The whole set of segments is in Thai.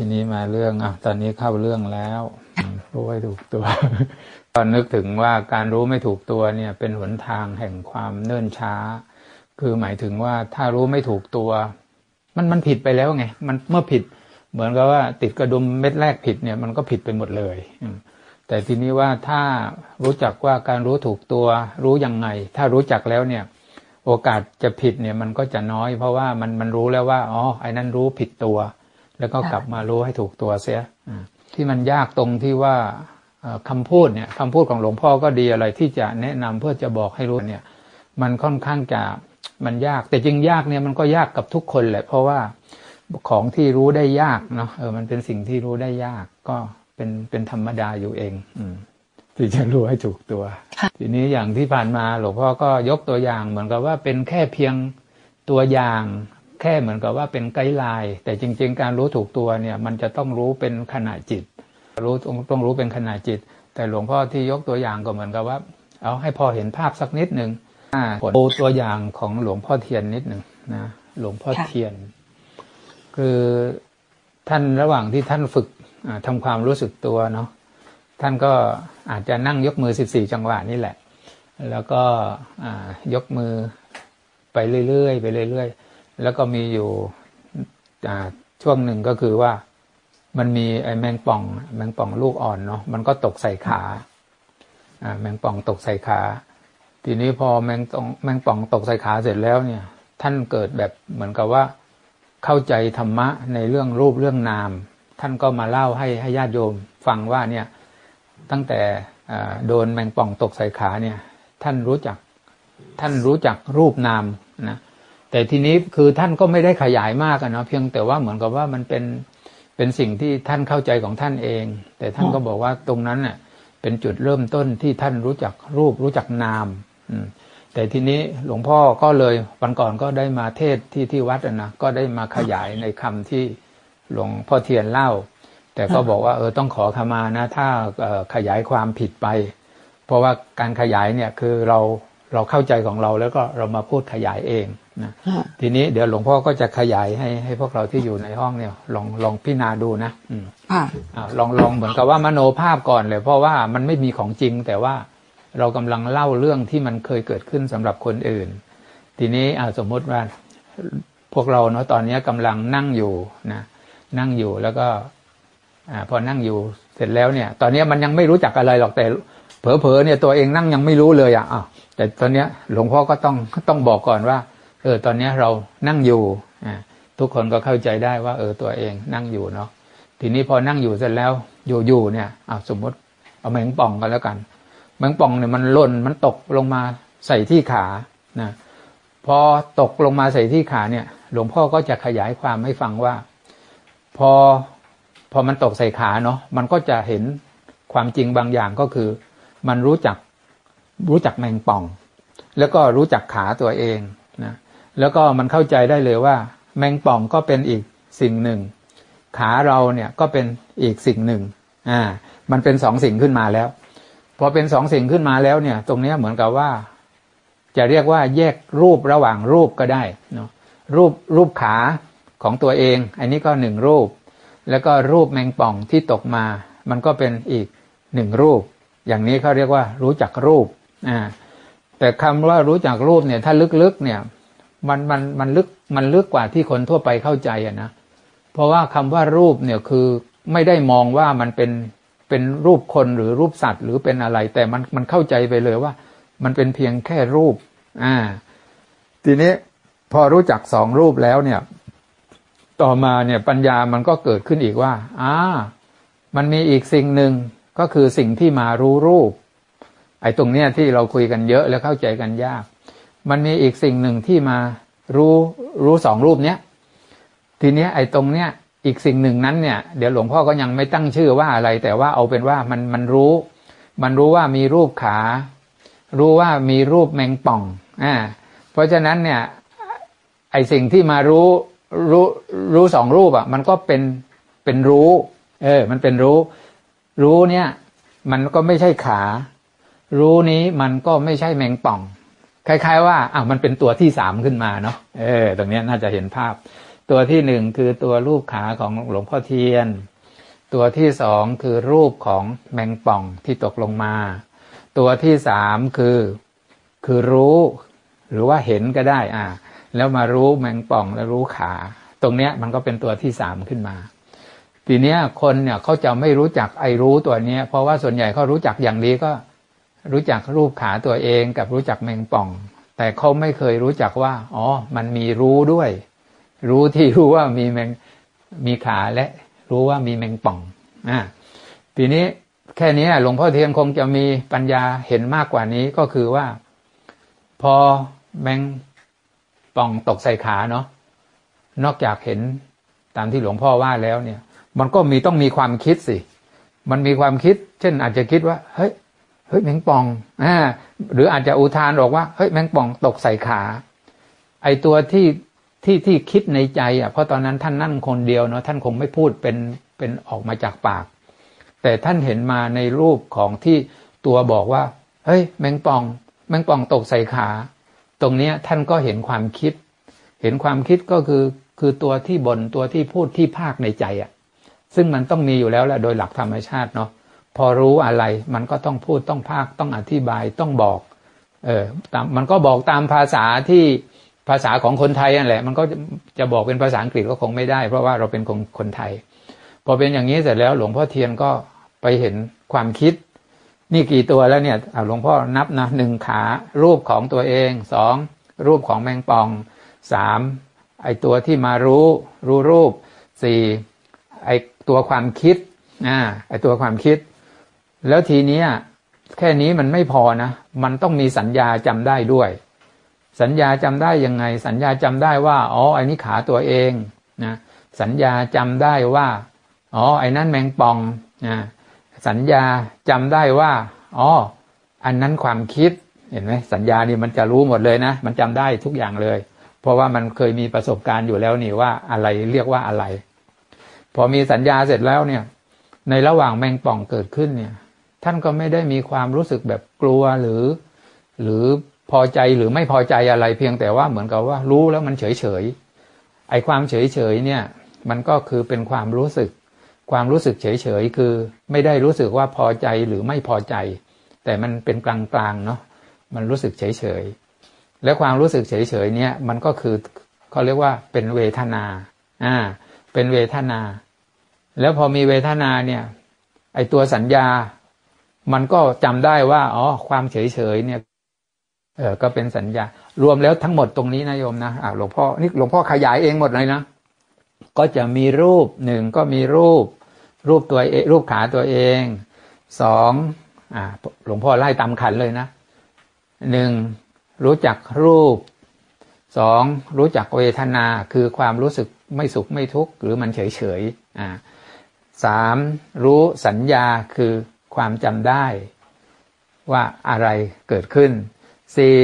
ทีนี้มาเรื่องอะตอนนี้เข้าเรื่องแล้วรู้ให้ถูกตัว ตอนนึกถึงว่าการรู้ไม่ถูกตัวเนี่ย เป็นหนทางแห่งความเนิ่นช้า คือหมายถึงว่าถ้ารู้ไม่ถูกตัว มันมันผิดไปแล้วไง มันเมื่อผิด เหมือนกับว่า ติดกระดุมเม็ดแรกผิดเนี่ยมันก็ผิดไปหมดเลยแต่ทีนี้ว่าถ้ารู้จักว่าการรู้ถูกตัว รู้ยังไง ถ้ารู้จักแล้วเนี่ย โอกาสจะผิดเนี่ยมันก็จะน้อย เพราะว่ามันมันรู้แล้วว่าอ๋อไอ้นั้นรู้ผิดตัว แล้วก็กลับมารู้ให้ถูกตัวเสียอ่าที่มันยากตรงที่ว่าเอ่อคำพูดเนี่ยคำพูดของหลวงพ่อก็ดีอะไรที่จะแนะนำเพื่อจะบอกให้รู้เนี่ย มันค่อนข้างจะมันยากแต่จริงยากเนี่ยมันก็ยากกับทุกคนแหละ เพราะว่าของที่รู้ได้ยากเนาะเออมันเป็นสิ่งที่รู้ได้ยากก็เป็นเป็นธรรมดาอยู่เอง อืมที่จะรู้ให้ถูกตัวค่ะทีนี้อย่างที่ผ่านมาหลวงพ่อก็ยกตัวอย่างเหมือนกับว่าเป็นแค่เพียงตัวอย่าง แค่เหมือนกับว่าเป็นไกด์ไลน์แต่จริง ๆ การรู้ถูกตัวเนี่ยมันจะต้องรู้เป็นขณะจิต รู้ต้องรู้เป็นขณะจิต แต่หลวงพ่อที่ยกตัวอย่างก็เหมือนกับว่า เอาให้พอเห็นภาพสักนิดหนึ่งอ่าดูตัวอย่างของหลวงพ่อเทียนนิดหนึ่งนะหลวงพ่อเทียน คือท่านระหว่างที่ท่านฝึกอ่าทำความรู้สึกตัวเนาะท่านก็อาจจะนั่งยกมือ 14 จังหวะนี่แหละ แล้วก็ยกมือไปเรื่อยๆไปเรื่อย ๆ แล้วก็มีอยู่ช่วงหนึ่งก็คือว่ามันมีไอ้แมงป่อง แมงป่องลูกอ่อนเนาะมันก็ตกใส่ขาแมงป่องตกใส่ขา ทีนี้พอแมงตองแมงป่องตกใส่ขาเสร็จแล้วเนี่ย ท่านเกิดแบบเหมือนกับว่าเข้าใจธรรมะในเรื่องรูปเรื่องนาม ท่านก็มาเล่าให้ให้ญาติโยมฟังว่าเนี่ยตั้งแต่โดนแมงป่องตกใส่ขาเนี่ย ท่านรู้จัก ท่านรู้จักรูปนามนะ แต่ทีนี้คือท่านก็ไม่ได้ขยายมากนะเพียงแต่ว่าเหมือนกับว่ามันเป็นเป็นสิ่งที่ท่านเข้าใจของท่านเอง แต่ท่านก็บอกว่าตรงนั้นเน่ะเป็นจุดเริ่มต้นที่ท่านรู้จักรูปรู้จักนามแต่ทีนี้หลวงพ่อก็เลยวันก่อนก็ได้มาเทศที่ที่วัดนะก็ได้มาขยายในคำที่หลวงพ่อเทียนเล่า แต่ก็บอกว่าเออต้องขอขมานะ ถ้าขยายความผิดไป เพราะว่าการขยายเนี่ยคือเราเราเข้าใจของเราแล้วก็เรามาพูดขยายเอง นะค่ะทีนี้เดี๋ยวหลวงพ่อก็จะขยายให้ให้พวกเราที่อยู่ในห้องเนี่ย ลองลองพิจารณาดูนะอืมค่ะอ่าลองลองเหมือนกับว่ามโนภาพก่อนเลย เพราะว่ามันไม่มีของจริง แต่ว่าเรากำลังเล่าเรื่องที่มันเคยเกิดขึ้นสำหรับคนอื่น ทีนี้อ่าสมมติว่าพวกเราเนาะตอนนี้กำลังนั่งอยู่นะนั่งอยู่แล้วก็อ่าพอนั่งอยู่เสร็จแล้วเนี่ย ตอนนี้มันยังไม่รู้จักอะไรหรอกแต่เผลอๆเนี่ยตัวเองนั่งยังไม่รู้เลยอะอ้าวแต่ตอนเนี้ยหลวงพ่อก็ต้องต้องบอกก่อนว่า เออตอนนี้เรานั่งอยู่ทุกคนก็เข้าใจได้ว่า เออตัวเองนั่งอยู่เนาะทีนี้พอนั่งอยู่เสร็จแล้วอยู่ๆเนี่ยอ้าวสมมติเอาแมงป่องกันแล้วกันแมงป่องเนี่ยมันหล่นมันตกลงมาใส่ที่ขานะพอตกลงมาใส่ที่ขาเนี่ย หลวงพ่อก็จะขยายความให้ฟังว่า พอพอมันตกใส่ขาเนาะมันก็จะเห็นความจริงบางอย่างก็คือ มันรู้จักรู้จักแมงป่อง แล้วก็รู้จักขาตัวเองนะ แล้วก็มันเข้าใจได้เลยว่า แมงป่องก็เป็นอีกสิ่งหนึ่ง ขาเราเนี่ยก็เป็นอีกสิ่งหนึ่งอ่ามันเป็นสองสิ่งขึ้นมาแล้วพอเป็นสองสิ่งขึ้นมาแล้วเนี่ย ตรงนี้เหมือนกับว่า จะเรียกว่าแยกรูประหว่างรูปก็ได้เนาะรูปรูปขาของตัวเอง อันนี้ก็หนึ่งรูป แล้วก็รูปแมงป่องที่ตกมา มันก็เป็นอีกหนึ่งรูป อย่างนี้เขาเรียกว่ารู้จักรูปอ่าแต่คำว่ารู้จักรูปเนี่ย ถ้าลึกๆเนี่ย มันมันมันลึกมันลึกกว่าที่คนทั่วไปเข้าใจอะนะเพราะว่าคำว่ารูปเนี่ยคือไม่ได้มองว่ามันเป็นเป็นรูปคนหรือรูปสัตว์ หรือเป็นอะไร แต่มันมันเข้าใจไปเลยว่า มันเป็นเพียงแค่รูป อ่า ทีนี้พอรู้จักสองรูปแล้วเนี่ย ต่อมาเนี่ยปัญญามันก็เกิดขึ้นอีกว่าอ่ามันมีอีกสิ่งหนึ่งก็คือสิ่งที่มารู้รูป ไอ้ตรงเนี้ยที่เราคุยกันเยอะแล้วเข้าใจกันยาก มันมีอีกสิ่งหนึ่งที่มารู้รู้สองรูปเนี้ยทีเนี้ยไอ้ตรงเนี้ยอีกสิ่งหนึ่งนั้นเนี่ยเดี๋ยวหลวงพ่อก็ยังไม่ตั้งชื่อว่าอะไร แต่ว่าเอาเป็นว่ามันมันรู้ มันรู้ว่ามีรูปขา รู้ว่ามีรูปแมงป่องอ่าเพราะฉะนั้นเนี่ยไอ้สิ่งที่มารู้รู้รู้สองรูปอะ มันก็เป็นเป็นรู้ เออ มันเป็นรู้ รู้เนี่ย มันก็ไม่ใช่ขา รู้นี้มันก็ไม่ใช่แมงป่อง คล้ายๆ ว่าอะมันเป็นตัวที่สามขึ้นมาเนาะเออ ตรงนี้น่าจะเห็นภาพ ตัวที่หนึ่งคือตัวรูปขาของหลวงพ่อเทียน ตัวที่สองคือรูปของแมงป่องที่ตกลงมา ตัวที่สามคือคือรู้ หรือว่าเห็นก็ได้อ่าแล้วมารู้แมงป่องแล้วรู้ขา ตรงเนี้ยมันก็เป็นตัวที่สามขึ้นมา ทีเนี้ยคนเนี่ยเขาจะไม่รู้จักไอรู้ตัวเนี้ย เพราะว่าส่วนใหญ่เขารู้จักอย่างดีก็ รู้จักรูปขาตัวเองกับรู้จักแมงป่อง แต่เขาไม่เคยรู้จักว่า อ๋อ มันมีรู้ด้วย รู้ที่รู้ว่ามีแมงมีขาและรู้ว่ามีแมงป่องอ่าทีนี้แค่นี้หลวงพ่อเทียนคงจะมีปัญญาเห็นมากกว่านี้ก็คือว่า พอแมงป่องตกใส่ขาเนาะนอกจากเห็นตามที่หลวงพ่อว่าแล้วเนี่ย มันก็มีต้องมีความคิดสิ มันมีความคิด เช่นอาจจะคิดว่า เฮ้ย เฮ้ยแมงป่องอ่าหรืออาจจะอุทานบอกว่าเฮ้ยแมงป่องตกใส่ขา ไอตัวที่ที่ที่คิดในใจ อะ เพราะตอนนั้นท่านนั่งคนเดียวเนาะท่านคงไม่พูดเป็นเป็นออกมาจากปาก แต่ท่านเห็นมาในรูปของที่ตัวบอกว่า เฮ้ย แมงป่อง แมงป่องตกใส่ขา ตรงเนี้ยท่านก็เห็นความคิด เห็นความคิดก็คือคือตัวที่บนตัวที่พูดที่ภาคในใจอะ ซึ่งมันต้องมีอยู่แล้วแหละโดยหลักธรรมชาติเนาะ พอรู้อะไร มันก็ต้องพูดต้องภาคต้องอธิบายต้องบอก เออตามมันก็บอกตามภาษาที่ภาษาของคนไทยนั่นแหละ มันก็จะบอกเป็นภาษาอังกฤษก็คงไม่ได้ เพราะว่าเราเป็นคนคนไทย พอเป็นอย่างนี้เสร็จแล้วหลวงพ่อเทียนก็ไปเห็นความคิด นี่กี่ตัวแล้วเนี่ยหลวงพ่อนับนะหนึ่งขารูปของตัวเองสองรูปของแมงป่องสามไอตัวที่มารู้รู้รูปสี่ไอตัวความคิดอ่าไอตัวความคิด แล้วทีนี้แค่นี้มันไม่พอนะ มันต้องมีสัญญาจำได้ด้วย สัญญาจำได้ยังไง สัญญาจำได้ว่าอ๋อไอ้นี้ขาตัวเองนะสัญญาจำได้ว่าอ๋อไอ้นั้นแมงปองนะสัญญาจำได้ว่าอ๋ออันนั้นความคิดเห็นไหมสัญญานี่มันจะรู้หมดเลยนะ มันจำได้ทุกอย่างเลย เพราะว่ามันเคยมีประสบการณ์อยู่แล้วนี่ว่าอะไรเรียกว่าอะไร พอมีสัญญาเสร็จแล้วเนี่ย ในระหว่างแมงป่องเกิดขึ้นเนี่ย ท่านก็ไม่ได้มีความรู้สึกแบบกลัวหรือ หรือพอใจหรือไม่พอใจอะไรเพียงแต่ว่าเหมือนกับว่ารู้แล้วมันเฉยเฉยไอ้ความเฉยเฉยเนี่ยมันก็คือเป็นความรู้สึก ความรู้สึกเฉยเฉยคือไม่ได้รู้สึกว่าพอใจหรือไม่พอใจ แต่มันเป็นกลางกลางเนาะมันรู้สึกเฉยเฉยและความรู้สึกเฉยเฉยเนี่ยมันก็คือเขาเรียกว่าเป็นเวทนาอ่าเป็นเวทนา แล้วพอมีเวทนาเนี่ยไอตัวสัญญา มันก็จำได้ว่าอ๋อความเฉยเฉยเนี่ย เออก็เป็นสัญญา รวมแล้วทั้งหมดตรงนี้นะโยมนะอ่าหลวงพ่อนี่หลวงพ่อขยายเองหมดเลยนะก็จะมีรูปหนึ่งก็มีรูป รูปตัวเองรูปขาตัวเองสองอ่าหลวงพ่อไล่ตามขันเลยนะหนึ่งรู้จักรูปสองรู้จักเวทนาคือความรู้สึกไม่สุขไม่ทุกข์หรือมันเฉยเฉยอ่าสามรู้สัญญาคือ ความจำได้ว่าอะไรเกิดขึ้นสี่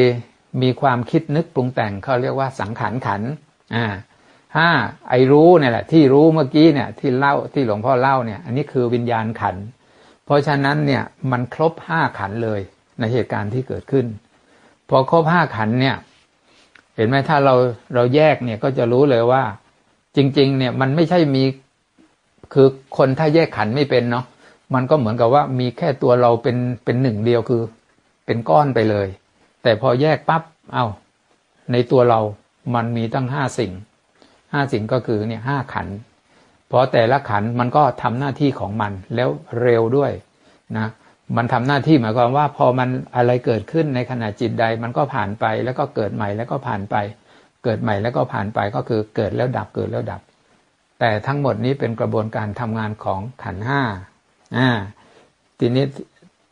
มีความคิดนึกปรุงแต่งเขาเรียกว่าสังขารขันอ่าห้าไอรู้เนี่ยแหละที่รู้เมื่อกี้เนี่ยที่เล่าที่หลวงพ่อเล่าเนี่ยอันนี้คือวิญญาณขัน เพราะฉะนั้นเนี่ยมันครบห้าขันเลยในเหตุการณ์ที่เกิดขึ้น พอครบห้าขันเนี่ยเห็นไหมถ้าเราเราแยกเนี่ยก็จะรู้เลยว่า จริง ๆ เนี่ยมันไม่ใช่มีคือคนถ้าแยกขันไม่เป็นเนาะ มันก็เหมือนกับว่ามีแค่ตัวเราเป็นเป็นหนึ่งเดียวคือ เป็นก้อนไปเลย แต่พอแยกปับ๊บเอา้า ในตัวเรามันมีตั้งห้าสิ่งห้าสิ่งก็คือเนี่ยห้าขันพอแต่ละขันมันก็ทำหน้าที่ของมันแล้วเร็วด้วยนะมันทำหน้าที่หมายความว่า พอมันอะไรเกิดขึ้นในขณะจิตใด มันก็ผ่านไปแล้วก็เกิดใหม่แล้วก็ผ่านไป เกิดใหม่แล้วก็ผ่านไปก็คือเกิดแล้วดับเกิดแล้วดับ แต่ทั้งหมดนี้เป็นกระบวนการทำงานของขันห้า อ่า ทีนี้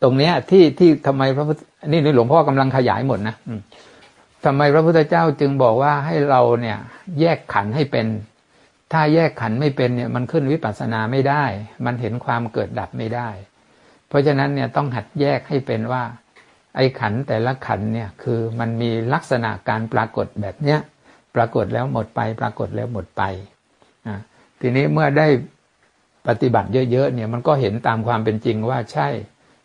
ตรงเนี้ยที่ที่ทำไมพระพุทธนี่หลวงพ่อกำลังขยายหมดนะทำไมพระพุทธเจ้าจึงบอกว่าให้เราเนี่ย แยกขันให้เป็น ถ้าแยกขันไม่เป็นเนี่ย มันขึ้นวิปัสสนาไม่ได้ มันเห็นความเกิดดับไม่ได้ เพราะฉะนั้นเนี่ยต้องหัดแยกให้เป็นว่า ไอ้ขันแต่ละขันเนี่ยคือมันมีลักษณะการปรากฏแบบเนี้ยปรากฏแล้วหมดไป ปรากฏแล้วหมดไปอ่าทีนี้เมื่อได้ ปฏิบัติเยอะๆเนี่ยมันก็เห็นตามความเป็นจริงว่าใช่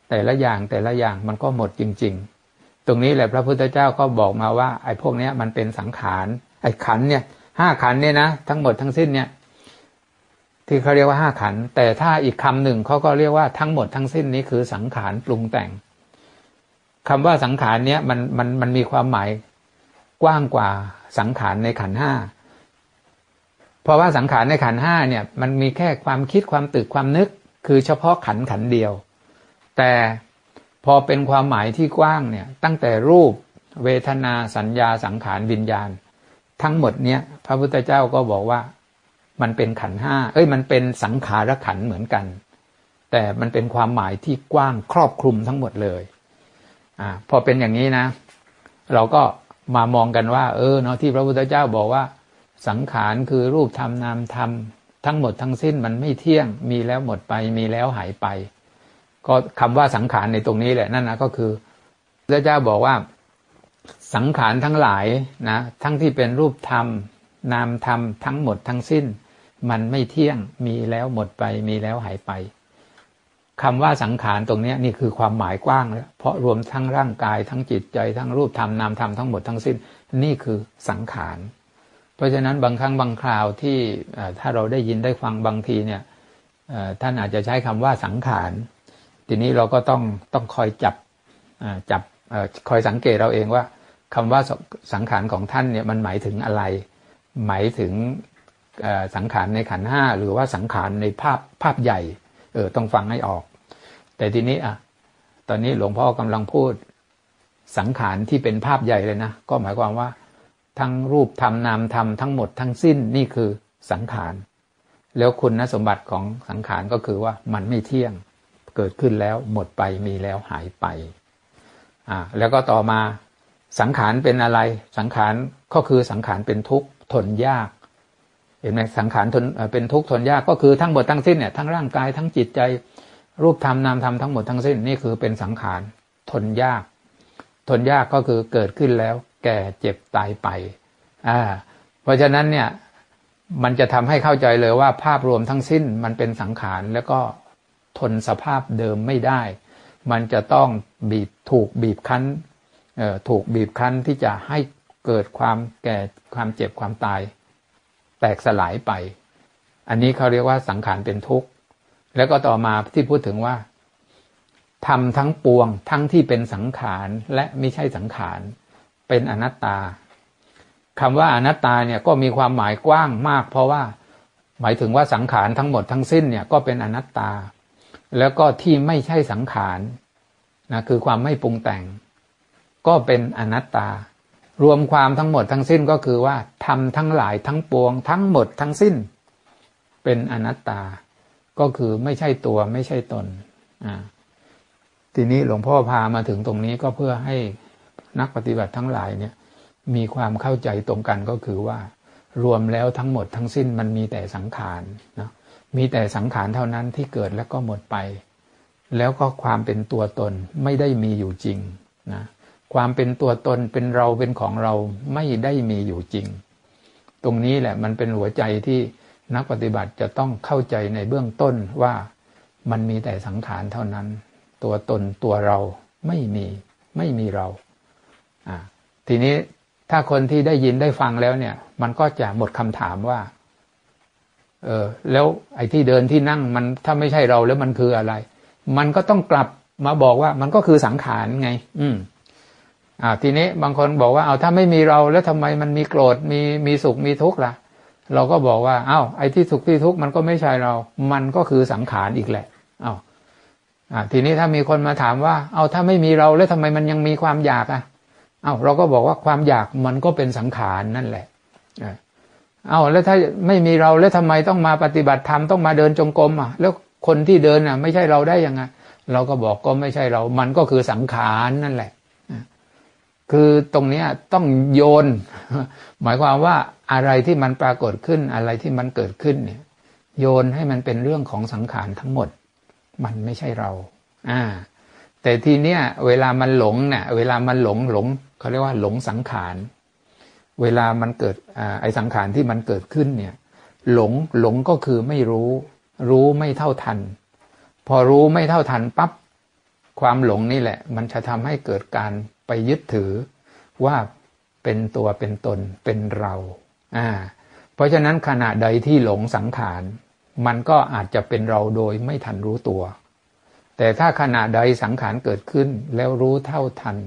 แต่ละอย่างแต่ละอย่างมันก็หมดจริง ๆ ตรงนี้แหละพระพุทธเจ้าก็บอกมาว่า ไอ้พวกนี้มันเป็นสังขารไอ้ขันเนี่ยห้าขันเนี่ยนะทั้งหมดทั้งสิ้นเนี่ยที่เขาเรียกว่าห้าขัน แต่ถ้าอีกคำหนึ่งเขาก็เรียกว่าทั้งหมดทั้งสิ้นนี้คือสังขารปรุงแต่งคำว่าสังขารเนี้ยมันมันมันมีความหมายกว้างกว่าสังขารในขันห้า เพราะว่าสังขารในขันห้าเนี่ยมันมีแค่ความคิดความตึกความนึก คือเฉพาะขันขันเดียว แต่พอเป็นความหมายที่กว้างเนี่ยตั้งแต่รูปเวทนาสัญญาสังขารวิญญาณ ทั้งหมดเนี้ยพระพุทธเจ้าก็บอกว่ามันเป็นขันห้าเอ้ยมันเป็นสังขารขันเหมือนกัน แต่มันเป็นความหมายที่กว้างครอบคลุมทั้งหมดเลยอ่าพอเป็นอย่างนี้นะ เราก็มามองกันว่า เออเนาะที่พระพุทธเจ้าบอกว่า สังขารคือรูปธรรมนามธรรม ทั้งหมดทั้งสิ้นมันไม่เที่ยง มีแล้วหมดไป มีแล้วหายไป ก็คำว่าสังขารในตรงนี้แหละนั่นนะก็คือพระเจ้าบอกว่าสังขารทั้งหลายนะทั้งที่เป็นรูปธรรม นามธรรมทั้งหมดทั้งสิ้น มันไม่เที่ยงมีแล้วหมดไป มีแล้วหายไปคำว่าสังขารตรงนี้นี่คือความหมายกว้างแล้วเพราะรวมทั้งร่างกายทั้งจิตใจทั้งรูปธรรมนามธรรมทั้งหมดทั้งสิ้น นี่คือสังขาร เพราะฉะนั้นบางครั้งบางคราวที่ถ้าเราได้ยินได้ฟังบางทีเนี่ยท่านอาจจะใช้คำว่าสังขาร ทีนี้เราก็ต้องต้องคอยจับจับคอยสังเกตเราเองว่าคำว่าสังขารของท่านเนี่ยมันหมายถึงอะไร หมายถึงสังขารในขันห้าหรือว่าสังขารในภาพภาพใหญ่เออต้องฟังให้ออก แต่ทีนี้อะตอนนี้หลวงพ่อกำลังพูดสังขารที่เป็นภาพใหญ่เลยนะ ก็หมายความว่า ทั้งรูปธรรมนามธรรมทั้งหมดทั้งสิ้นนี่คือสังขาร แล้วคุณสมบัติของสังขารก็คือว่ามันไม่เที่ยงเกิดขึ้นแล้วหมดไปมีแล้วหายไปอ่าแล้วก็ต่อมาสังขารเป็นอะไร สังขารก็คือสังขารเป็นทุกข์ทนยากเห็นไหมสังขารทนเป็นทุกข์ทนยากก็คือทั้งหมดทั้งสิ้นเนี่ยทั้งร่างกายทั้งจิตใจ รูปธรรมนามธรรมทั้งหมดทั้งสิ้นนี่คือเป็นสังขารทนยาก ทนยากก็คือเกิดขึ้นแล้ว แก่เจ็บตายไปอ่าเพราะฉะนั้นเนี่ยมันจะทำให้เข้าใจเลยว่าภาพรวมทั้งสิ้นมันเป็นสังขารแล้วก็ทนสภาพเดิมไม่ได้ มันจะต้องบีบถูกบีบคั้นถูกบีบคั้นที่จะให้เกิดความแก่ความเจ็บความตาย แตกสลายไป อันนี้เขาเรียกว่าสังขารเป็นทุกข์ แล้วก็ต่อมาที่พูดถึงว่าทำทั้งปวงทั้งที่เป็นสังขารและไม่ใช่สังขาร เป็นอนัตตาคำว่าอนัตตาเนี่ยก็มีความหมายกว้างมาก เพราะว่าหมายถึงว่าสังขารทั้งหมดทั้งสิ้นเนี่ยก็เป็นอนัตตา แล้วก็ที่ไม่ใช่สังขารนะคือความไม่ปรุงแต่ง ก็เป็นอนัตตา รวมความทั้งหมดทั้งสิ้นก็คือว่าทำทั้งหลายทั้งปวง ทั้งหมดทั้งสิ้น เป็นอนัตตา ก็คือไม่ใช่ตัวไม่ใช่ตนอ่าทีนี้หลวงพ่อพามาถึงตรงนี้ก็เพื่อให้ นักปฏิบัติทั้งหลายเนี่ยมีความเข้าใจตรงกันก็คือว่า รวมแล้วทั้งหมดทั้งสิ้นมันมีแต่สังขารนะมีแต่สังขารเท่านั้นที่เกิดแล้วก็หมดไป แล้วก็ความเป็นตัวตนไม่ได้มีอยู่จริงนะความเป็นตัวตนเป็นเราเป็นของเราไม่ได้มีอยู่จริง ตรงนี้แหละมันเป็นหัวใจที่นักปฏิบัติจะต้องเข้าใจในเบื้องต้นว่ามันมีแต่สังขารเท่านั้น ตัวตนตัวเราไม่มีไม่มีเรา ทีนี้ถ้าคนที่ได้ยินได้ฟังแล้วเนี่ย มันก็จะหมดคำถามว่า เออ แล้วไอ้ที่เดินที่นั่งมันถ้าไม่ใช่เราแล้วมันคืออะไร มันก็ต้องกลับมาบอกว่ามันก็คือสังขารไง อืม อ่า ทีนี้บางคนบอกว่าเอาถ้าไม่มีเราแล้วทำไมมันมีโกรธมีมีสุขมีทุกข์ล่ะ เราก็บอกว่า เอา้าไอ้ที่สุขที่ทุกข์มันก็ไม่ใช่เรา มันก็คือสังขารอีกแหละเอา้าอ่า ทีนี้ถ้ามีคนมาถามว่า เอาถ้าไม่มีเราแล้วทำไมมันยังมีความอยากอะ เอา้าเราก็บอกว่าความอยากมันก็เป็นสังขารนั่นแหละเอา้าแล้วถ้าไม่มีเราแล้วทำไมต้องมาปฏิบัติธรรมต้องมาเดินจงกรมอะ แล้วคนที่เดินอะ ไม่ใช่เราได้ยังไงเราก็บอกก็ไม่ใช่เรา มันก็คือสังขารนั่นแหละคือตรงนี้ต้องโยน หมายความว่าอะไรที่มันปรากฏขึ้นอะไรที่มันเกิดขึ้นเนี่ย โยนให้มันเป็นเรื่องของสังขารทั้งหมด มันไม่ใช่เรา อ่า แต่ทีเนี้ยเวลามันหลงเนี่ยเวลามันหลงหลง เขาเรียกว่าหลงสังขาร เวลามันเกิดอไอสังขารที่มันเกิดขึ้นเนี่ย หลงหลงก็คือไม่รู้ รู้ไม่เท่าทัน พอรู้ไม่เท่าทันปั๊บความหลงนี่แหละ มันจะทำให้เกิดการไปยึดถือว่าเป็นตัวเป็นตนเป็นเราอ่าเพราะฉะนั้นขณะใดที่หลงสังขาร มันก็อาจจะเป็นเราโดยไม่ทันรู้ตัว แต่ถ้าขณะใดสังขารเกิดขึ้นแล้วรู้เท่าทัน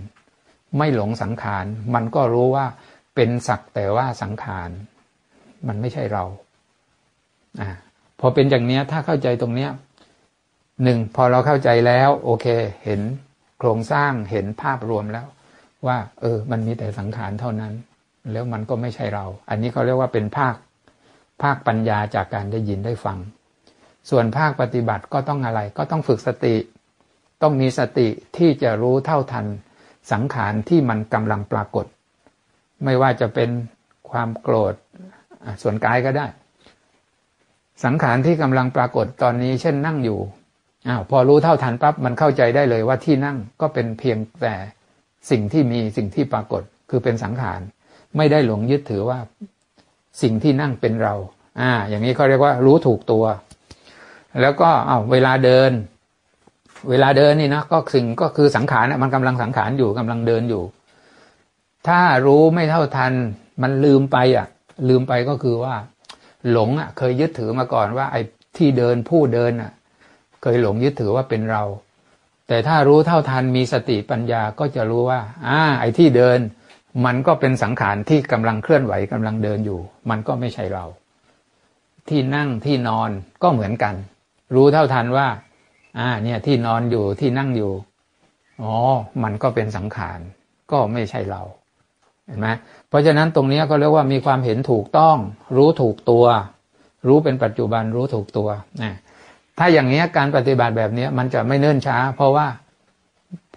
ไม่หลงสังขาร มันก็รู้ว่าเป็นสักแต่ว่าสังขาร มันไม่ใช่เราอ่าพอเป็นอย่างนี้ถ้าเข้าใจตรงเนี้ยหนึ่งพอเราเข้าใจแล้ว โอเค เห็นโครงสร้างเห็นภาพรวมแล้ว ว่า เออ มันมีแต่สังขารเท่านั้น แล้วมันก็ไม่ใช่เรา อันนี้เขาเรียกว่าเป็นภาค ภาคปัญญาจากการได้ยินได้ฟัง ส่วนภาคปฏิบัติก็ต้องอะไร ก็ต้องฝึกสติ ต้องมีสติที่จะรู้เท่าทัน สังขารที่มันกำลังปรากฏ ไม่ว่าจะเป็นความโกรธส่วนกายก็ได้ สังขารที่กำลังปรากฏตอนนี้ เช่นนั่งอยู่อ้าวพอรู้เท่าทันปั๊บมันเข้าใจได้เลยว่าที่นั่งก็เป็นเพียงแต่สิ่งที่มีสิ่งที่ปรากฏ คือเป็นสังขาร ไม่ได้หลงยึดถือว่าสิ่งที่นั่งเป็นเรา อ่า อย่างนี้เขาเรียกว่ารู้ถูกตัว แล้วก็อ้าวเวลาเดิน เวลาเดินนี่นะก็สิ่งก็คือสังขารนะมันกำลังสังขารอยู่กำลังเดินอยู่ ถ้ารู้ไม่เท่าทัน มันลืมไปอะ ลืมไปก็คือว่า หลงอะ เคยยึดถือมาก่อนว่า ไอ้ที่เดินผู้เดินอะ เคยหลงยึดถือว่าเป็นเรา แต่ถ้ารู้เท่าทันมีสติปัญญาก็จะรู้ว่าอ่าไอ้ที่เดิน มันก็เป็นสังขารที่กำลังเคลื่อนไหวกำลังเดินอยู่ มันก็ไม่ใช่เรา ที่นั่งที่นอนก็เหมือนกัน รู้เท่าทันว่า อ่าเนี่ยที่นอนอยู่ที่นั่งอยู่อ๋อมันก็เป็นสังขารก็ไม่ใช่เราเห็นไหมเพราะฉะนั้นตรงนี้ก็เรียกว่ามีความเห็นถูกต้อง รู้ถูกตัว รู้เป็นปัจจุบันรู้ถูกตัวนะถ้าอย่างนี้การปฏิบัติแบบนี้มันจะไม่เนิ่นช้า เพราะว่า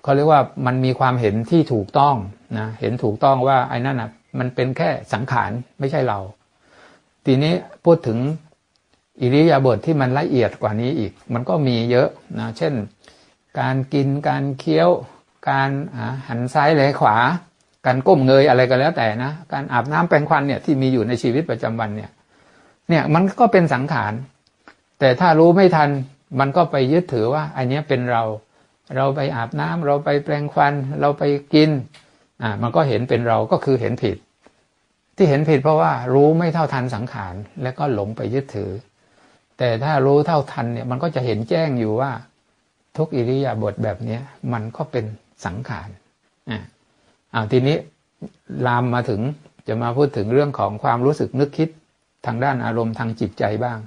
เขาเรียกว่ามันมีความเห็นที่ถูกต้องนะเห็นถูกต้องว่าไอ้นั่นอะมันเป็นแค่สังขารไม่ใช่เรา ทีนี้พูดถึง อิริยาบถทที่มันละเอียดกว่านี้อีก มันก็มีเยอะนะเช่น การกินการเคี้ยว การหันซ้ายแลขวา การก้มเงยอะไรก็แล้วแต่นะ การอาบน้ำแปรงควันเนี่ยที่มีอยู่ในชีวิตประจำวันเนี่ยเนี่ยมันก็เป็นสังขารแต่ถ้ารู้ไม่ทันมันก็ไปยึดถือว่าอันนี้เป็นเรา เราไปอาบน้ำเราไปแปลงควัน เราไปกินอ่ามันก็เห็นเป็นเราก็คือเห็นผิด ที่เห็นผิดเพราะว่ารู้ไม่เท่าทันสังขาร แล้วก็หลงไปยึดถือ แต่ถ้ารู้เท่าทันเนี่ยมันก็จะเห็นแจ้งอยู่ว่า ทุกอิริยาบถแบบนี้มันก็เป็นสังขารอ่าอ่าทีนี้ลามมาถึงจะมาพูดถึงเรื่องของความรู้สึกนึกคิดทางด้านอารมณ์ทางจิตใจบ้าง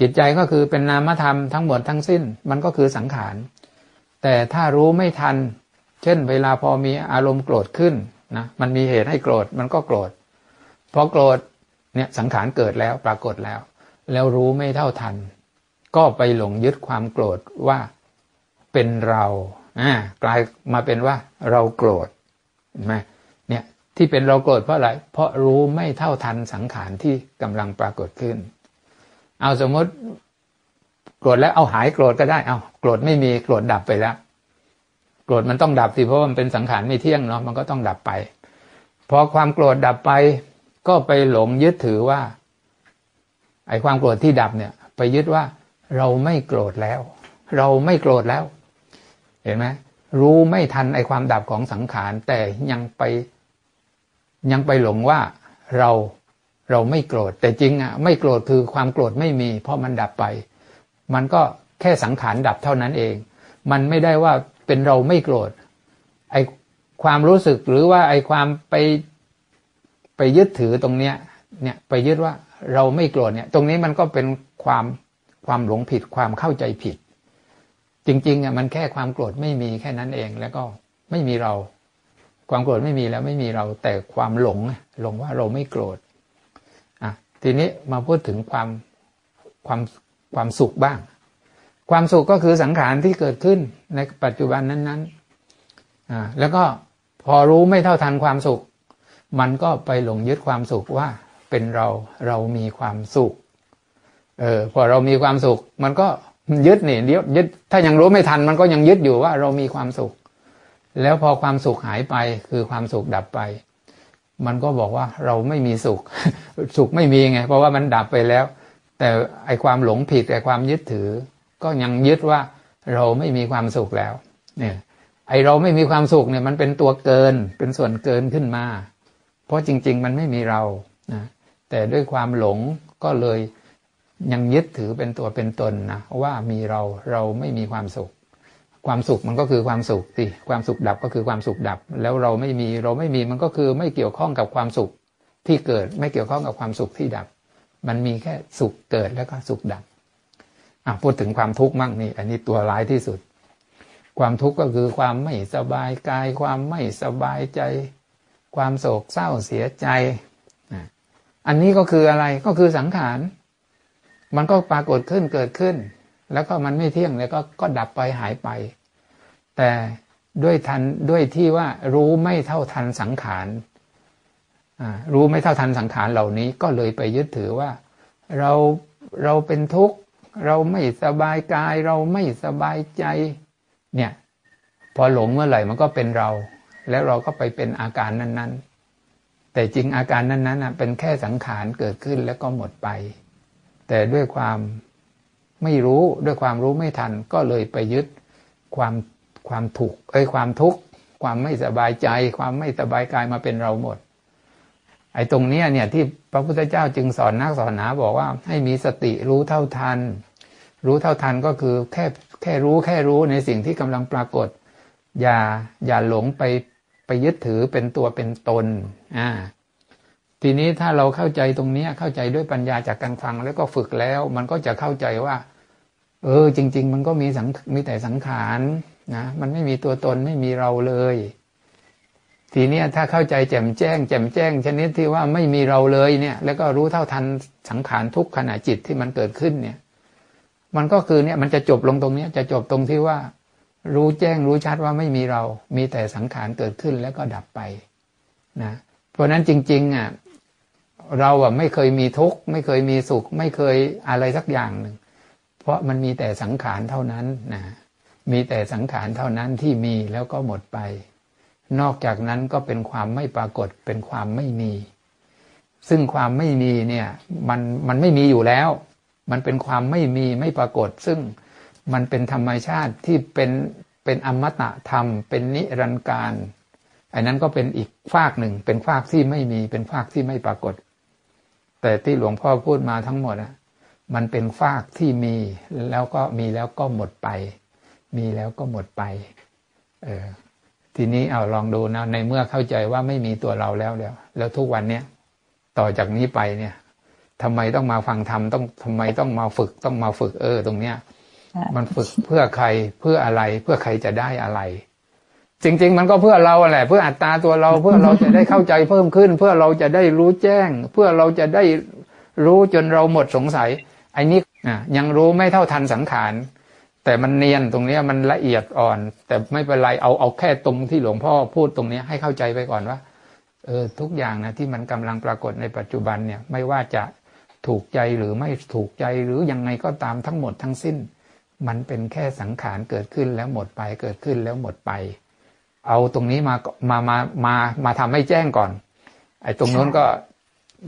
จิตใจก็คือเป็นนามธรรมทั้งหมดทั้งสิ้น มันก็คือสังขาร แต่ถ้ารู้ไม่ทัน เช่น เวลาพอมีอารมณ์โกรธขึ้นนะมันมีเหตุให้โกรธมันก็โกรธพอโกรธเนี่ยสังขารเกิดแล้วปรากฏแล้ว แล้วรู้ไม่เท่าทัน ก็ไปหลงยึดความโกรธว่าเป็นเราอ่ากลายมาเป็นว่าเราโกรธเห็นไหมเนี่ยที่เป็นเราโกรธเพราะอะไร เพราะรู้ไม่เท่าทันสังขารที่กำลังปรากฏขึ้น เอาสมมติโกรธแล้วเอาหายโกรธก็ได้ เอาโกรธไม่มีโกรธดับไปแล้ว โกรธมันต้องดับสิเพราะมันเป็นสังขารไม่เที่ยงเนาะมันก็ต้องดับไปพอความโกรธดับไป ก็ไปหลงยึดถือว่า ไอ้ความโกรธที่ดับเนี่ย ไปยึดว่าเราไม่โกรธแล้ว เราไม่โกรธแล้ว เห็นไหมรู้ไม่ทันไอ้ความดับของสังขาร แต่ยังไปยังไปหลงว่าเราเราไม่โกรธ แต่จริงอะไม่โกรธคือความโกรธไม่มี เพราะมันดับไป มันก็แค่สังขารดับเท่านั้นเอง มันไม่ได้ว่าเป็นเราไม่โกรธไอความรู้สึกหรือว่าไอความไปไปยึดถือตรงเนี้ยเนี่ยไปยึดว่า เราไม่โกรธเนี่ย ตรงนี้มันก็เป็นความความหลงผิดความเข้าใจผิด จริงๆอะมันแค่ความโกรธไม่มีแค่นั้นเองแล้วก็ไม่มีเรา ความโกรธไม่มีแล้วไม่มีเราแต่ความหลงหลงว่าเราไม่โกรธอะทีนี้มาพูดถึงความความความสุขบ้าง ความสุขก็คือสังขารที่เกิดขึ้นในปัจจุบันนั้นๆอ่าแล้วก็พอรู้ไม่เท่าทันความสุข มันก็ไปหลงยึดความสุขว่า เป็นเราเรามีความสุข เออพอเรามีความสุข มันก็ยึดนี่เดี๋ยวยึดถ้ายังรู้ไม่ทันมันก็ยังยึดอยู่ว่าเรามีความสุข แล้วพอความสุขหายไปคือความสุขดับไป มันก็บอกว่าเราไม่มีสุข สุขไม่มีไง เพราะว่ามันดับไปแล้ว แต่ไอความหลงผิดไอความยึดถือ ก็ยังยึดว่าเราไม่มีความสุขแล้ว เนี่ย ไอเราไม่มีความสุขเนี่ย มันเป็นตัวเกินเป็นส่วนเกินขึ้นมา เพราะจริง ๆ มันไม่มีเรานะ แต่ด้วยความหลงก็เลยยังยึดถือเป็นตัวเป็นตนนะว่ามีเราเราไม่มีความสุข ความสุขมันก็คือความสุขสิความสุขดับก็คือความสุขดับ แล้วเราไม่มีเราไม่มีมันก็คือไม่เกี่ยวข้องกับความสุขที่เกิดไม่เกี่ยวข้องกับความสุขที่ดับ มันมีแค่สุขเกิดแล้วก็สุขดับอะพูดถึงความทุกข์มั่งนี่ อันนี้ตัวร้ายที่สุด ความทุกข์ก็คือความไม่สบายกาย ความไม่สบายใจ ความโศกเศร้าเสียใจ อันนี้ก็คืออะไรก็คือสังขาร มันก็ปรากฏขึ้นเกิดขึ้น แล้วก็มันไม่เที่ยงแล้วก็ก็ดับไปหายไป แต่ด้วยทันด้วยที่ว่ารู้ไม่เท่าทันสังขารรู้ไม่เท่าทันสังขารเหล่านี้ก็เลยไปยึดถือว่า เราเราเป็นทุกข์เราไม่สบายกาย เราไม่สบายใจเนี่ยพอหลงเมื่อไหร่มันก็เป็นเรา แล้วเราก็ไปเป็นอาการนั้น ๆ แต่จริงอาการนั้นๆเป็นแค่สังขารเกิดขึ้นแล้วก็หมดไป แต่ด้วยความไม่รู้ด้วยความรู้ไม่ทันก็เลยไปยึดความความถูกเอ้ยความทุกข์ความไม่สบายใจ ความไม่สบายกายมาเป็นเราหมด ไอ้ตรงนี้เนี่ยที่พระพุทธเจ้าจึงสอนนักสอนหนาบอกว่าให้มีสติรู้เท่าทัน รู้เท่าทันก็คือแค่แค่รู้แค่รู้ในสิ่งที่กำลังปรากฏ อย่าอย่าหลงไปไปยึดถือเป็นตัวเป็นตน อ่า ทีนี้ถ้าเราเข้าใจตรงนี้เข้าใจด้วยปัญญาจากการฟังแล้วก็ฝึกแล้ว มันก็จะเข้าใจว่า เออ จริง ๆ มันก็มีสังมีแต่สังขารนะมันไม่มีตัวตนไม่มีเราเลย ทีนี้ถ้าเข้าใจแจ่มแจ้ง แจ่มแจ้ง ชนิดที่ว่าไม่มีเราเลยเนี่ย แล้วก็รู้เท่าทันสังขารทุกขณะจิตที่มันเกิดขึ้นเนี่ย มันก็คือเนี่ยมันจะจบลงตรงนี้จะจบตรงที่ว่า รู้แจ้งรู้ชัดว่าไม่มีเรา มีแต่สังขารเกิดขึ้นแล้วก็ดับไปนะ เพราะนั้นจริง ๆ อะ เราอะไม่เคยมีทุกข์ ไม่เคยมีสุข ไม่เคยอะไรสักอย่างหนึ่ง เพราะมันมีแต่สังขารเท่านั้นนะมีแต่สังขารเท่านั้นที่มีแล้วก็หมดไป นอกจากนั้นก็เป็นความไม่ปรากฏเป็นความไม่มี ซึ่งความไม่มีเนี่ยมันมันไม่มีอยู่แล้ว มันเป็นความไม่มีไม่ปรากฏ ซึ่งมันเป็นธรรมชาติที่เป็นเป็นอมตะธรรม เป็นนิรันดร์การ อันนั้นก็เป็นอีกฝากหนึ่ง เป็นฝากที่ไม่มี เป็นฝากที่ไม่ปรากฏ แต่ที่หลวงพ่อพูดมาทั้งหมดอะมันเป็นฟากที่มีแล้วก็มีแล้วก็หมดไป มีแล้วก็หมดไป เออทีนี้เอาลองดูนะในเมื่อเข้าใจว่าไม่มีตัวเราแล้วแล้ว แล้วทุกวันเนี้ยต่อจากนี้ไปเนี่ยทำไมต้องมาฟังธรรมต้องทำไมต้องมาฝึกต้องมาฝึกเออ ตรงเนี้ย มันฝึกเพื่อใครเพื่ออะไรเพื่อใครจะได้อะไร จริง ๆ มันก็เพื่อเราแหละ เพื่ออัตราตัวเราเพื่อเราจะได้เข้าใจเพิ่มขึ้น เพื่อเราจะได้รู้แจ้ง เพื่อเราจะได้รู้จนเราหมดสงสัยไอ้นี้ยังรู้ไม่เท่าทันสังขารแต่มันเนียนตรงนี้มันละเอียดอ่อน แต่ไม่เป็นไรเอาเอาแค่ตรงที่หลวงพ่อพูดตรงนี้ให้เข้าใจไปก่อนว่าเออทุกอย่างนะที่มันกำลังปรากฏในปัจจุบันเนี่ยไม่ว่าจะถูกใจหรือไม่ถูกใจหรือยังไงก็ตามทั้งหมดทั้งสิ้น มันเป็นแค่สังขารเกิดขึ้นแล้วหมดไปเกิดขึ้นแล้วหมดไป เอาตรงนี้มามามามามาทำให้แจ้งก่อน ไอ้ตรงนู้นก็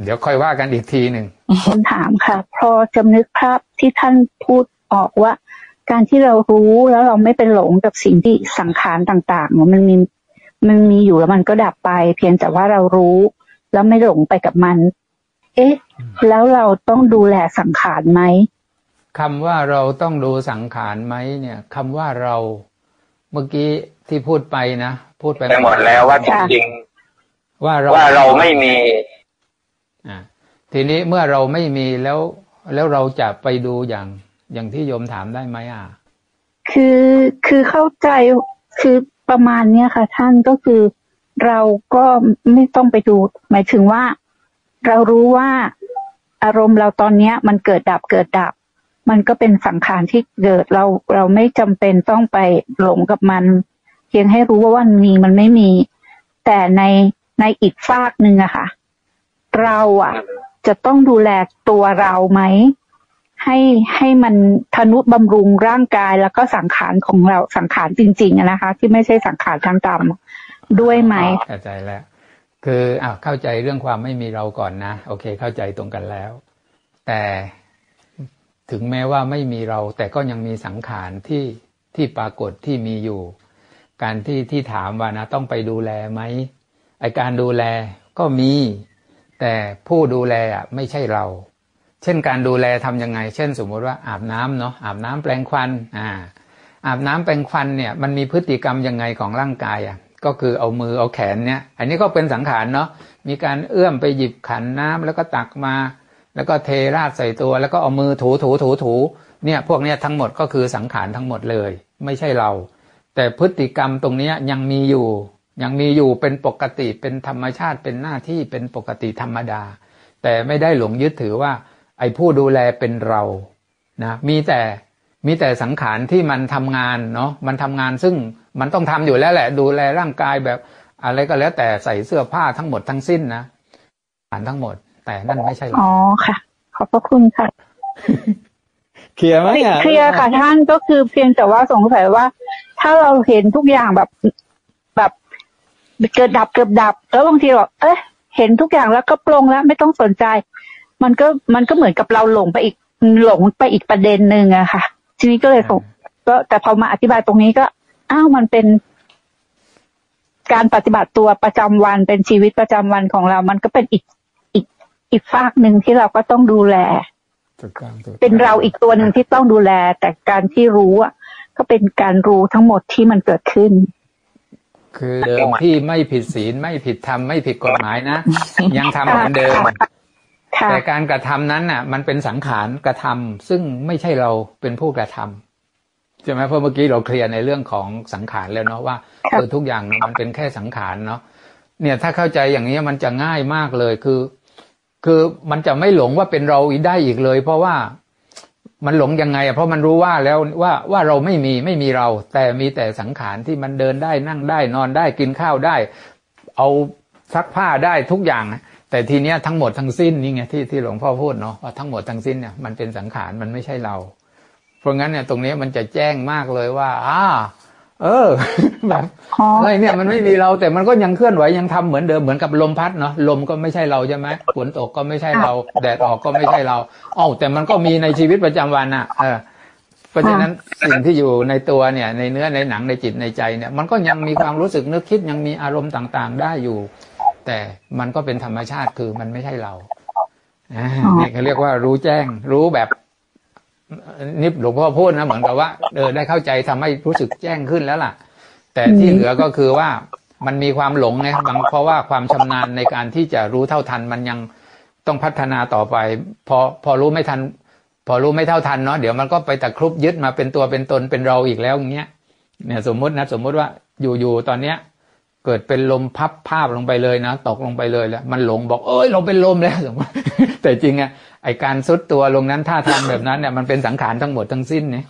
เดี๋ยวค่อยว่ากันอีกทีหนึ่งคำถามค่ะ พอจำนึกภาพที่ท่านพูดออกว่า การที่เรารู้แล้วเราไม่เป็นหลงกับสิ่งที่สังขารต่างๆมันมีมันมีอยู่แล้วมันก็ดับไป เพียงแต่ว่าเรารู้ แล้วไม่หลงไปกับมัน เอ๊ะ แล้วเราต้องดูแลสังขารไหมคำว่าเราต้องดูสังขารไหมเนี่ยคำว่าเรา เมื่อกี้ที่พูดไปนะพูดไปหมดแล้วว่าจริงว่าเราว่าเราไม่มีอ่าทีนี้เมื่อเราไม่มีแล้วแล้วเราจะไปดูอย่างอย่างที่โยมถามได้ไหมอะ คือคือเข้าใจคือประมาณเนี้ยค่ะ ท่านก็คือเราก็ไม่ต้องไปดู หมายถึงว่า เรารู้ว่าอารมณ์เราตอนเนี้ย มันเกิดดับเกิดดับ มันก็เป็นสังขารที่เกิดเราเราไม่จำเป็นต้องไปหลงกับมัน เพียงให้รู้ว่ามันมีมันไม่มี แต่ในในอีกฝากหนึ่งอะค่ะ เราอะจะต้องดูแลตัวเราไหมให้ให้มันทนุบำรุงร่างกายแล้วก็สังขารของเราสังขารจริงๆนะคะ ที่ไม่ใช่สังขารทางกรรมด้วยไหมเข้าใจแล้ว คืออ้าวเข้าใจเรื่องความไม่มีเราก่อนนะ โอเค เข้าใจตรงกันแล้ว แต่ ถึงแม้ว่าไม่มีเราแต่ก็ยังมีสังขารที่ที่ปรากฏที่มีอยู่ การที่ที่ถามว่านะต้องไปดูแลไหมไอการดูแลก็มี แต่ผู้ดูแลอะไม่ใช่เรา เช่นการดูแลทำยังไง เช่น สมมุติว่าอาบน้ำเนาะอาบน้ำแปรงควันอ่าอาบน้ำแปรงควันเนี่ยมันมีพฤติกรรมยังไงของร่างกายอะก็คือเอามือเอาแขนเนี่ย อันนี้ก็เป็นสังขารเนาะมีการเอื้อมไปหยิบขันน้ำแล้วก็ตักมา แล้วก็เทราดใส่ตัว แล้วก็เอามือถูถูถูถูเนี่ยพวกเนี้ยทั้งหมดก็คือสังขารทั้งหมดเลย ไม่ใช่เรา แต่พฤติกรรมตรงเนี้ยยังมีอยู่ ยังมีอยู่เป็นปกติเป็นธรรมชาติเป็นหน้าที่เป็นปกติธรรมดา แต่ไม่ได้หลงยึดถือว่า ไอ้ผู้ดูแลเป็นเรานะมีแต่มีแต่สังขารที่มันทำงานเนาะมันทำงานซึ่งมันต้องทำอยู่แล้วแหละ ดูแลร่างกายแบบอะไรก็แล้วแต่ใส่เสื้อผ้าทั้งหมดทั้งสิ้นนะอ่านทั้งหมด แต่นั่นไม่ใช่เราอ๋อค่ะ ขอบพระคุณค่ะเคลียร์ไหมอะเคลียร์ค่ะท่านก็คือเพียงแต่ว่าสงสัยว่า ถ้าเราเห็นทุกอย่างแบบแบบเกิดดับเกิดดับ แล้วบางทีเราเอ๊ะเห็นทุกอย่างแล้วก็ปลงแล้วไม่ต้องสนใจ มันก็มันก็เหมือนกับเราหลงไปอีกหลงไปอีกประเด็นหนึ่งอะค่ะ ทีนี้ก็เลยสงก็แต่พอมาอธิบายตรงนี้ก็อ้าวมันเป็นการปฏิบัติตัวประจำวันเป็นชีวิตประจำวันของเรา มันก็เป็นอีก อีกอีกฝากหนึ่งที่เราก็ต้องดูแลถูกต้องถูกต้องเป็นเราอีกตัวหนึ่งที่ต้องดูแล แต่การที่รู้อะก็เป็นการรู้ทั้งหมดที่มันเกิดขึ้น คือเดิมที่ไม่ผิดศีลไม่ผิดธรรมไม่ผิดกฎหมายนะ ยังทำเหมือนเดิมค่ะแต่การกระทำนั้นน่ะ มันเป็นสังขารกระทำซึ่งไม่ใช่เราเป็นผู้กระทำใช่ไหมเพราะเมื่อกี้เราเคลียร์ในเรื่องของสังขารแล้วเนาะว่าครับเออทุกอย่างเนอะมันเป็นแค่สังขารเนาะเนี่ยถ้าเข้าใจอย่างนี้มันจะง่ายมากเลยคือ คือมันจะไม่หลงว่าเป็นเราอีกได้อีกเลย เพราะว่ามันหลงยังไงอะเพราะมันรู้ว่าแล้วว่าว่าเราไม่มีไม่มีเรา แต่มีแต่สังขารที่มันเดินได้นั่งได้นอนได้กินข้าวได้ เอาซักผ้าได้ทุกอย่าง แต่ทีเนี้ยทั้งหมดทั้งสิ้นนี่ไงที่ที่หลวงพ่อพูดเนาะว่าทั้งหมดทั้งสิ้นเนี่ยมันเป็นสังขารมันไม่ใช่เรา เพราะงั้นเนี่ยตรงนี้มันจะแจ้งมากเลยว่าอ่า เออแบบอ๋อเฮ้ยเนี่ยมันไม่มีเราแต่มันก็ยังเคลื่อนไหวยังทำเหมือนเดิมเหมือนกับลมพัดเนาะลมก็ไม่ใช่เราใช่ไหมฝนตกก็ไม่ใช่เรา แดดออกก็ไม่ใช่เราอ้าวแต่มันก็มีในชีวิตประจำวันอะเออเพราะฉะนั้นสิ่งที่อยู่ในตัวเนี่ย ในเนื้อในหนังในจิตในใจเนี่ย มันก็ยังมีความรู้สึกนึกคิดยังมีอารมณ์ต่างๆ ได้อยู่ แต่มันก็เป็นธรรมชาติคือมันไม่ใช่เราอ่าเนี่ยเขาเรียกว่ารู้แจ้ง รู้แบบ นี่หลวงพ่อพูดนะเหมือนกับว่าเออได้เข้าใจทำให้รู้สึกแจ้งขึ้นแล้วล่ะ แต่ที่เหลือก็คือว่ามันมีความหลงไงบางเพราะว่าความชำนาญในการที่จะรู้เท่าทันมันยังต้องพัฒนาต่อไป พอพอรู้ไม่ทัน พอรู้ไม่เท่าทันเนาะเดี๋ยวมันก็ไปตะครุบยึดมาเป็นตัวเป็นตนเป็นเราอีกแล้วอย่างเงี้ยเนี่ยสมมุตินะสมมุติว่าอยู่ๆตอนเนี้ย เกิดเป็นลมพับภาพลงไปเลยนะตกลงไปเลยแล้วมันหลงบอกเอ้ยเราเป็นลมแล้วสมมติแต่จริงอะ ไอการซุดตัวลงนั้นท่าทางแบบนั้นเนี่ยมันเป็นสังขารทั้งหมดทั้งสิ้นเนี่ย